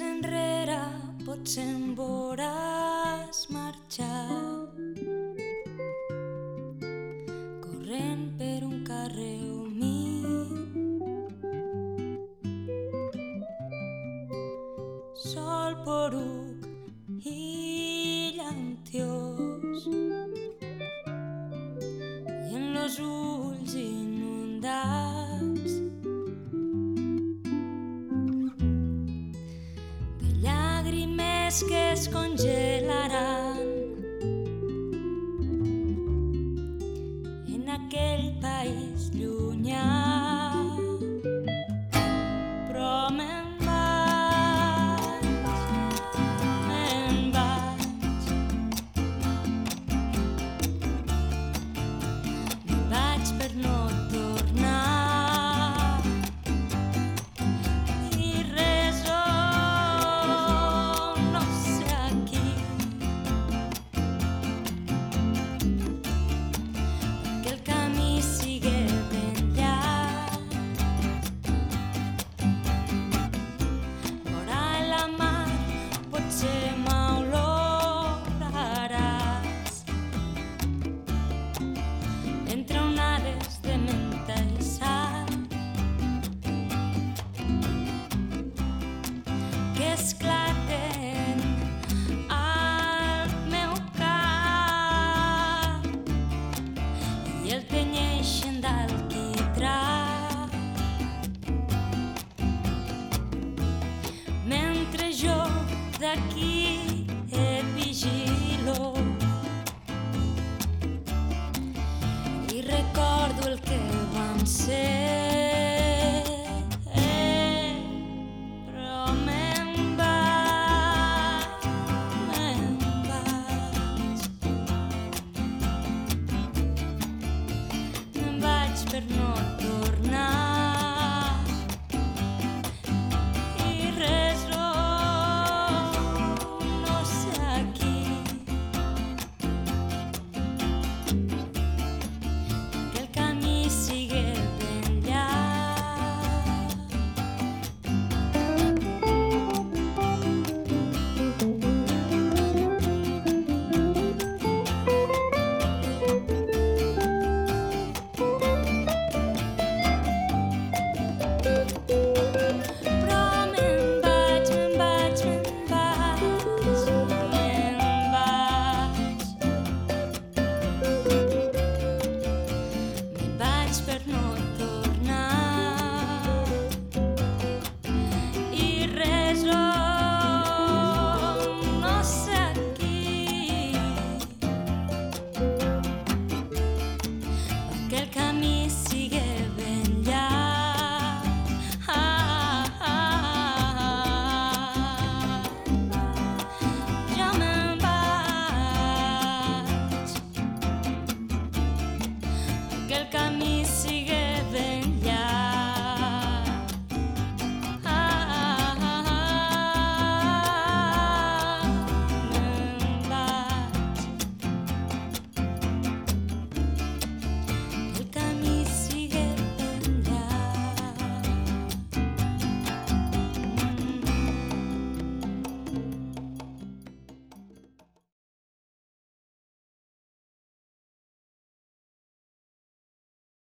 enrere potser em veuràs marxar. Corrent per un carrer humit sol poruc i llantiós. I en los ulls inundats llàgrimes que es congelaran. En aquell aqui. que el